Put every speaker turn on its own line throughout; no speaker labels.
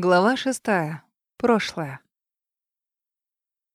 Глава шестая. Прошлое.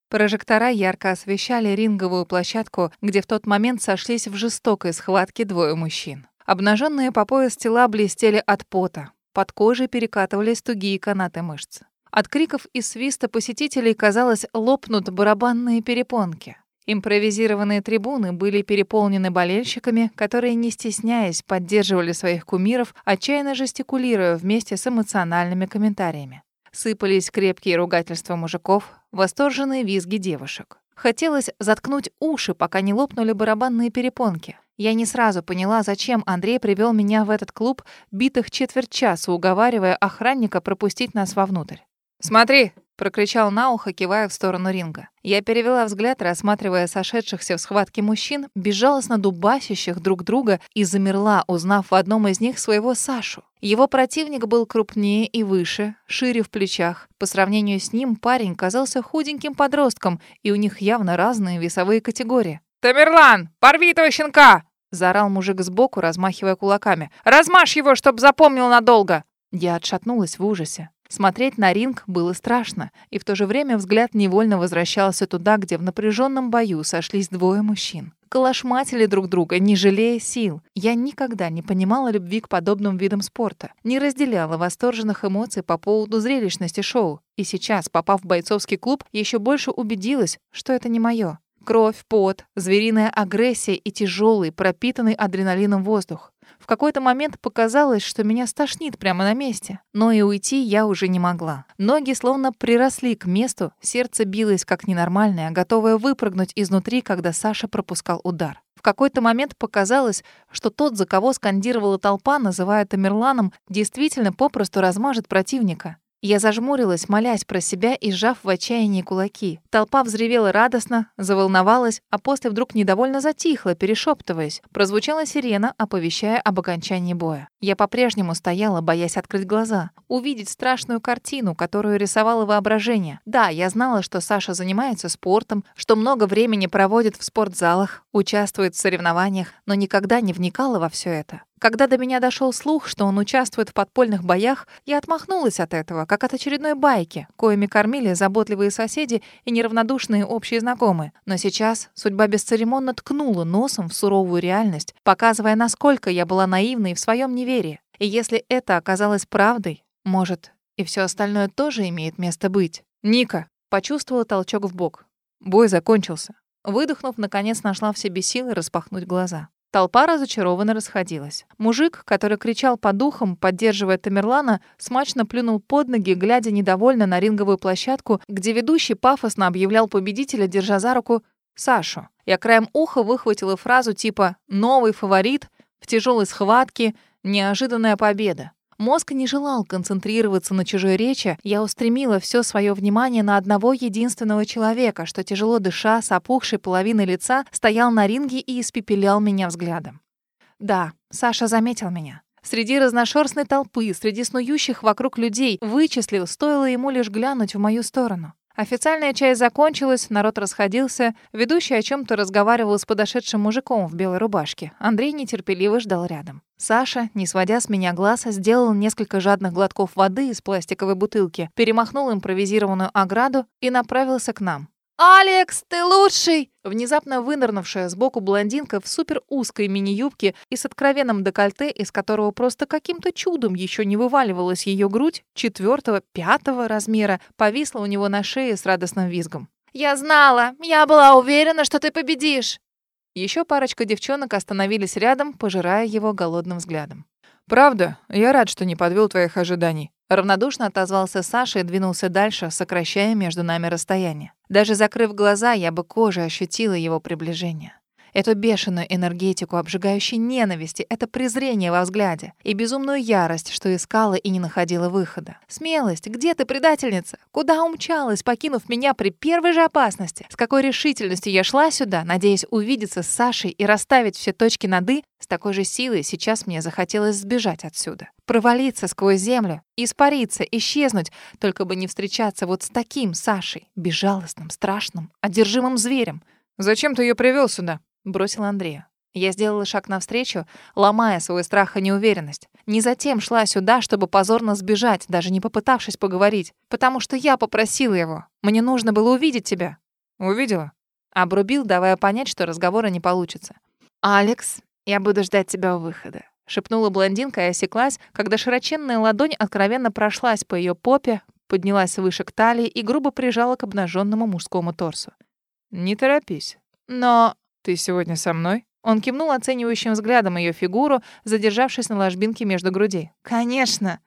Прожектора ярко освещали ринговую площадку, где в тот момент сошлись в жестокой схватке двое мужчин. Обнаженные по пояс тела блестели от пота. Под кожей перекатывались тугие канаты мышц. От криков и свиста посетителей, казалось, лопнут барабанные перепонки. Импровизированные трибуны были переполнены болельщиками, которые, не стесняясь, поддерживали своих кумиров, отчаянно жестикулируя вместе с эмоциональными комментариями. Сыпались крепкие ругательства мужиков, восторженные визги девушек. Хотелось заткнуть уши, пока не лопнули барабанные перепонки. Я не сразу поняла, зачем Андрей привел меня в этот клуб битых четверть часа, уговаривая охранника пропустить нас вовнутрь. «Смотри!» прокричал на ухо, кивая в сторону ринга. Я перевела взгляд, рассматривая сошедшихся в схватке мужчин, безжалостно дубасящих друг друга, и замерла, узнав в одном из них своего Сашу. Его противник был крупнее и выше, шире в плечах. По сравнению с ним парень казался худеньким подростком, и у них явно разные весовые категории. «Тамерлан, порви этого щенка!» — заорал мужик сбоку, размахивая кулаками. «Размажь его, чтоб запомнил надолго!» Я отшатнулась в ужасе. Смотреть на ринг было страшно, и в то же время взгляд невольно возвращался туда, где в напряженном бою сошлись двое мужчин. Калашматили друг друга, не жалея сил. Я никогда не понимала любви к подобным видам спорта, не разделяла восторженных эмоций по поводу зрелищности шоу. И сейчас, попав в бойцовский клуб, еще больше убедилась, что это не мое. Кровь, пот, звериная агрессия и тяжелый, пропитанный адреналином воздух. В какой-то момент показалось, что меня стошнит прямо на месте. Но и уйти я уже не могла. Ноги словно приросли к месту, сердце билось как ненормальное, готовое выпрыгнуть изнутри, когда Саша пропускал удар. В какой-то момент показалось, что тот, за кого скандировала толпа, называя Тамерланом, действительно попросту размажет противника. Я зажмурилась, молясь про себя и сжав в отчаянии кулаки. Толпа взревела радостно, заволновалась, а после вдруг недовольно затихла, перешептываясь. Прозвучала сирена, оповещая об окончании боя. Я по-прежнему стояла, боясь открыть глаза, увидеть страшную картину, которую рисовало воображение. Да, я знала, что Саша занимается спортом, что много времени проводит в спортзалах, участвует в соревнованиях, но никогда не вникала во все это. Когда до меня дошел слух, что он участвует в подпольных боях, я отмахнулась от этого, как от очередной байки, коими кормили заботливые соседи и неравнодушные общие знакомые. Но сейчас судьба бесцеремонно ткнула носом в суровую реальность, показывая, насколько я была наивной в своем неверии. И если это оказалось правдой, может, и все остальное тоже имеет место быть. Ника почувствовала толчок в бок. Бой закончился. Выдохнув, наконец нашла в себе силы распахнуть глаза. Толпа разочарованно расходилась. Мужик, который кричал по духам, поддерживая Тамерлана, смачно плюнул под ноги, глядя недовольно на ринговую площадку, где ведущий пафосно объявлял победителя, держа за руку Сашу. Я краем уха выхватила фразу типа «новый фаворит», «в тяжелой схватке», «неожиданная победа». Мозг не желал концентрироваться на чужой речи, я устремила все свое внимание на одного единственного человека, что тяжело дыша, с опухшей половиной лица, стоял на ринге и испепелял меня взглядом. Да, Саша заметил меня. Среди разношерстной толпы, среди снующих вокруг людей, вычислил, стоило ему лишь глянуть в мою сторону. Официальная часть закончилась, народ расходился. Ведущий о чем то разговаривал с подошедшим мужиком в белой рубашке. Андрей нетерпеливо ждал рядом. Саша, не сводя с меня глаз, сделал несколько жадных глотков воды из пластиковой бутылки, перемахнул импровизированную ограду и направился к нам. «Алекс, ты лучший!» Внезапно вынырнувшая сбоку блондинка в супер узкой мини-юбке и с откровенным декольте, из которого просто каким-то чудом еще не вываливалась ее грудь, четвертого, пятого размера, повисла у него на шее с радостным визгом. «Я знала! Я была уверена, что ты победишь!» Еще парочка девчонок остановились рядом, пожирая его голодным взглядом.
«Правда? Я рад, что не подвел твоих ожиданий».
Равнодушно отозвался Саша и двинулся дальше, сокращая между нами расстояние. Даже закрыв глаза, я бы кожей ощутила его приближение. Эту бешеную энергетику обжигающей ненависти, это презрение во взгляде и безумную ярость, что искала и не находила выхода. Смелость, где ты, предательница? Куда умчалась, покинув меня при первой же опасности? С какой решительностью я шла сюда, надеясь увидеться с Сашей и расставить все точки над «и», с такой же силой сейчас мне захотелось сбежать отсюда. Провалиться сквозь землю, испариться, исчезнуть, только бы не встречаться вот с таким Сашей, безжалостным, страшным, одержимым зверем.
«Зачем ты ее привел сюда?»
бросил Андрея. Я сделала шаг навстречу, ломая свой страх и неуверенность. Не затем шла сюда, чтобы позорно сбежать, даже не попытавшись поговорить. Потому что я попросила его. Мне нужно было увидеть тебя.
Увидела?
Обрубил, давая понять, что разговора не получится. «Алекс, я буду ждать тебя у выхода», — шепнула блондинка и осеклась, когда широченная ладонь откровенно прошлась по ее попе, поднялась выше к талии и грубо прижала к обнаженному мужскому торсу.
«Не торопись.
Но
ты сегодня со мной?»
Он кивнул оценивающим взглядом ее фигуру, задержавшись на ложбинке между грудей. «Конечно!»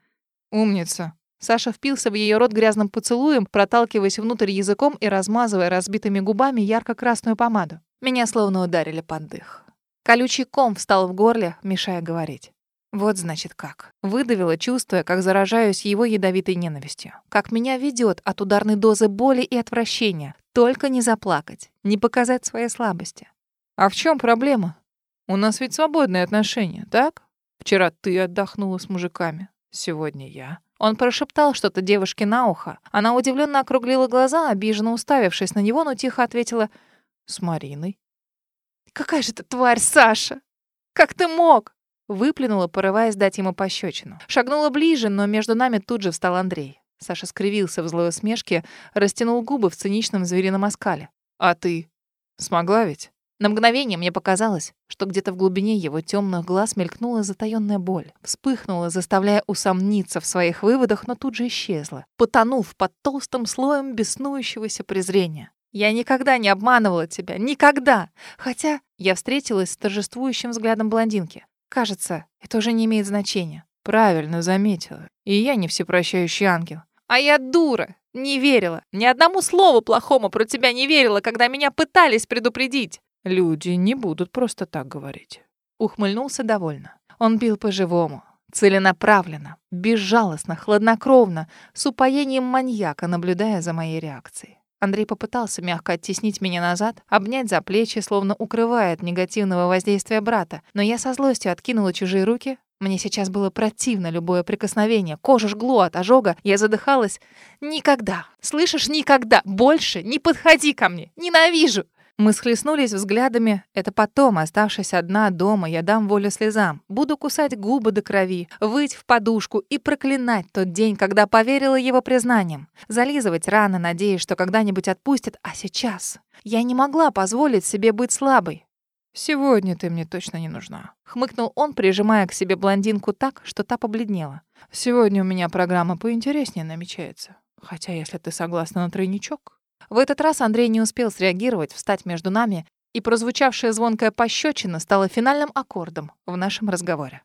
«Умница!»
Саша впился в ее рот грязным поцелуем, проталкиваясь внутрь языком и размазывая разбитыми губами ярко-красную помаду. Меня словно ударили под дых. Колючий ком встал в горле, мешая говорить. Вот значит как. Выдавила, чувствуя, как заражаюсь его ядовитой ненавистью. Как меня ведет от ударной дозы боли и отвращения. Только не заплакать, не показать свои слабости.
А в чем проблема? У нас ведь свободные отношения, так? Вчера ты отдохнула с мужиками, сегодня я.
Он прошептал что-то девушке на ухо. Она удивленно округлила глаза, обиженно уставившись на него, но тихо ответила «С Мариной». «Какая же ты тварь, Саша! Как ты мог?» Выплюнула, порываясь дать ему пощечину. Шагнула ближе, но между нами тут же встал Андрей. Саша скривился в злой усмешке, растянул губы в циничном зверином оскале.
«А ты? Смогла ведь?»
На мгновение мне показалось, что где-то в глубине его темных глаз мелькнула затаённая боль, вспыхнула, заставляя усомниться в своих выводах, но тут же исчезла, потонув под толстым слоем беснующегося презрения. Я никогда не обманывала тебя, никогда. Хотя я встретилась с торжествующим взглядом блондинки. Кажется, это уже не имеет значения.
Правильно заметила. И я не всепрощающий ангел.
А я дура, не верила. Ни одному слову плохому про тебя не верила, когда меня пытались предупредить.
Люди не будут просто так говорить.
Ухмыльнулся довольно. Он бил по-живому, целенаправленно, безжалостно, хладнокровно, с упоением маньяка, наблюдая за моей реакцией. Андрей попытался мягко оттеснить меня назад, обнять за плечи, словно укрывая от негативного воздействия брата, но я со злостью откинула чужие руки. Мне сейчас было противно любое прикосновение, кожа жгло от ожога, я задыхалась. «Никогда! Слышишь, никогда! Больше не подходи ко мне! Ненавижу!» Мы схлестнулись взглядами. Это потом, оставшись одна дома, я дам волю слезам. Буду кусать губы до крови, выть в подушку и проклинать тот день, когда поверила его признаниям. Зализывать раны, надеясь, что когда-нибудь отпустят. А сейчас я не могла позволить себе быть слабой.
«Сегодня ты мне точно не нужна», —
хмыкнул он, прижимая к себе блондинку так, что та побледнела.
«Сегодня у меня программа поинтереснее намечается. Хотя, если ты согласна на тройничок...»
В этот раз Андрей не успел среагировать, встать между нами, и прозвучавшая звонкая пощечина стала финальным аккордом в нашем разговоре.